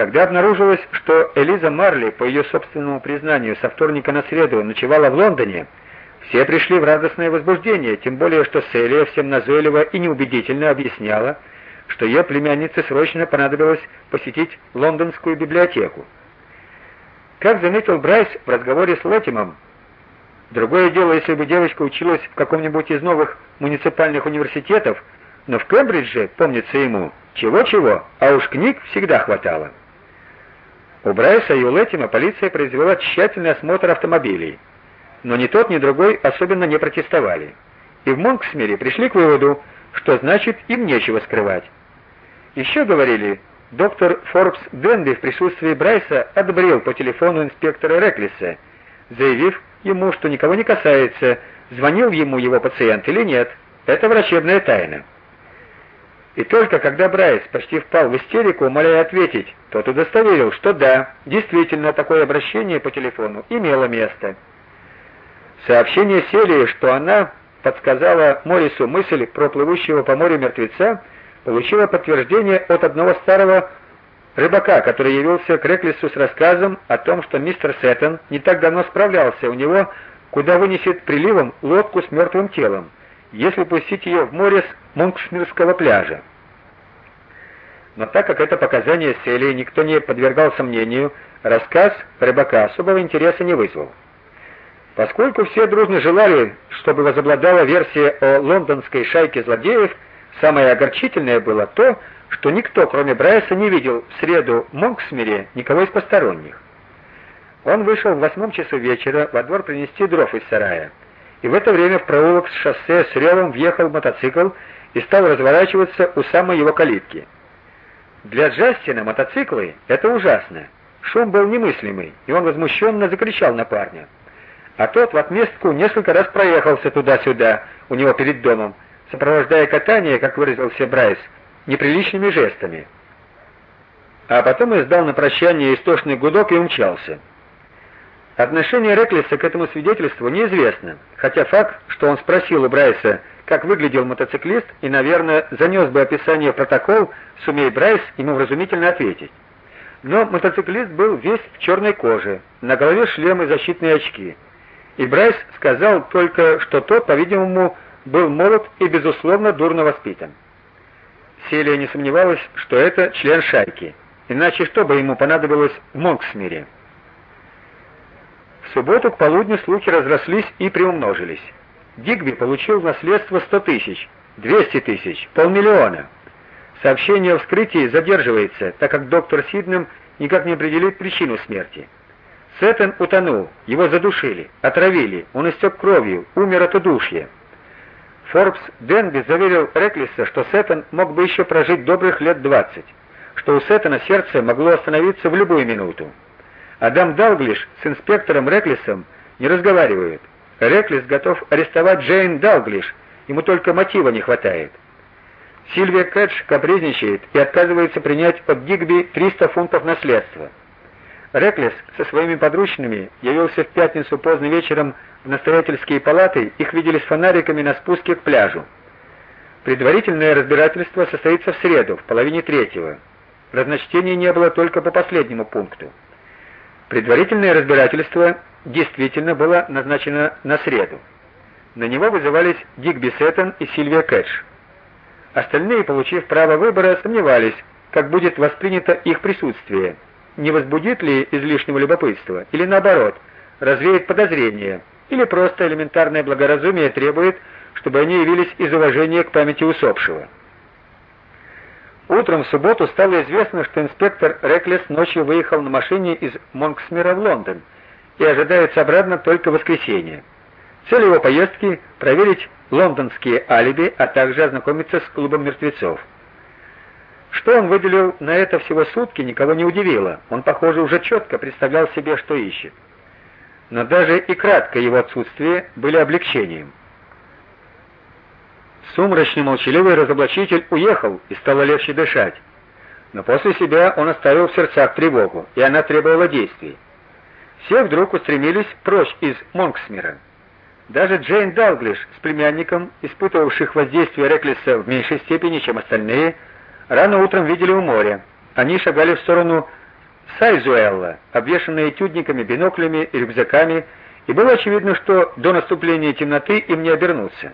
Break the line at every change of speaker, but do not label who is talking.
Когда обнаружилось, что Элиза Марли, по ее собственному признанию, со вторника на среду ночевала в Лондоне, все пришли в радостное возбуждение, тем более что Селия всем назойливо и неубедительно объясняла, что ее племяннице срочно понадобилось посетить лондонскую библиотеку. Как заметил Брайс в разговоре с Лотимом, другое дело, если бы девочка училась в каком-нибудь из новых муниципальных университетов, но в Кембридже, помнится ему, чего-чего, а уж книг всегда хватало. У Брайса и у Летима полиция произвела тщательный осмотр автомобилей, но ни тот, ни другой особенно не протестовали. И в Монксмире пришли к выводу, что значит им нечего скрывать. Еще говорили, доктор Форбс Денби в присутствии Брайса одобрил по телефону инспектора Реклиса, заявив ему, что никого не касается, звонил ему его пациент или нет. Это врачебная тайна. И только когда Брайс почти впал в истерику, умоляя ответить, тот удостоверил, что да, действительно такое обращение по телефону имело место. Сообщение Селии, что она подсказала Морису мысль про плывущего по морю мертвеца, получило подтверждение от одного старого рыбака, который явился к Реклису с рассказом о том, что мистер Сеттон не так давно справлялся у него, куда вынесет приливом лодку с мертвым телом, если пустить ее в море с Монкшмирского пляжа. Но так как это показание Селии никто не подвергал сомнению, рассказ рыбака особого интереса не вызвал. Поскольку все дружно желали, чтобы возобладала версия о лондонской шайке злодеев, самое огорчительное было то, что никто, кроме Брайса, не видел в среду в Монксмире никого из посторонних. Он вышел в восьмом часу вечера во двор принести дров из сарая. И в это время в проулок с шоссе с ревом въехал мотоцикл и стал разворачиваться у самой его калитки. Для Джастина мотоциклы это ужасно. Шум был немыслимый, и он возмущенно закричал на парня. А тот в отместку несколько раз проехался туда-сюда у него перед домом, сопровождая катание, как выразился Брайс, неприличными жестами. А потом издал на прощание истошный гудок и умчался. Отношение Реклиса к этому свидетельству неизвестно, хотя факт, что он спросил у Брайса, как выглядел мотоциклист, и, наверное, занес бы описание в протокол, сумей Брайс ему вразумительно ответить. Но мотоциклист был весь в черной коже, на голове шлем и защитные очки. И Брайс сказал только, что тот, по-видимому, был молод и безусловно дурно воспитан. Селия не сомневалась, что это член шайки. Иначе что бы ему понадобилось в Монксмире? В субботу к полудню слухи разрослись и приумножились. Дигби получил в наследство 100 тысяч, 200 тысяч, полмиллиона. Сообщение о вскрытии задерживается, так как доктор Сиднем никак не определит причину смерти. Сеттон утонул, его задушили, отравили, он истек кровью, умер от удушья. Форбс Денби заверил Реклиса, что Сеттон мог бы еще прожить добрых лет 20, что у Сеттона сердце могло остановиться в любую минуту. Адам Далглиш с инспектором Реклисом не разговаривают. Реклис готов арестовать Джейн Далглиш, ему только мотива не хватает. Сильвия Кэтч капризничает и отказывается принять от Дигби 300 фунтов наследства. Реклис со своими подручными явился в пятницу поздно вечером в настоятельские палаты, их видели с фонариками на спуске к пляжу. Предварительное разбирательство состоится в среду, в половине третьего. Разночтений не было только по последнему пункту. Предварительное разбирательство действительно было назначено на среду. На него вызывались Дигби Сеттон и Сильвия Кэтч. Остальные, получив право выбора, сомневались, как будет воспринято их присутствие. Не возбудит ли излишнего любопытства или наоборот, развеет подозрения или просто элементарное благоразумие требует, чтобы они явились из уважения к памяти усопшего. Утром в субботу стало известно, что инспектор Реклес ночью выехал на машине из Монксмира в Лондон и ожидается обратно только в воскресенье. Цель его поездки проверить лондонские алиби, а также ознакомиться с клубом мертвецов. Что он выделил на это всего сутки, никого не удивило. Он, похоже, уже четко представлял себе, что ищет но даже и краткое его отсутствие были облегчением. Сумрачный молчаливый разоблачитель уехал, и стало легче дышать. Но после себя он оставил в сердцах тревогу, и она требовала действий. Все вдруг устремились прочь из Монксмира. Даже Джейн Далглиш с племянником, испытывавших воздействие Реклиса в меньшей степени, чем остальные, рано утром видели у моря. Они шагали в сторону Сайзуэлла, обвешанные этюдниками, биноклями и рюкзаками, и было очевидно, что до наступления темноты им не обернуться.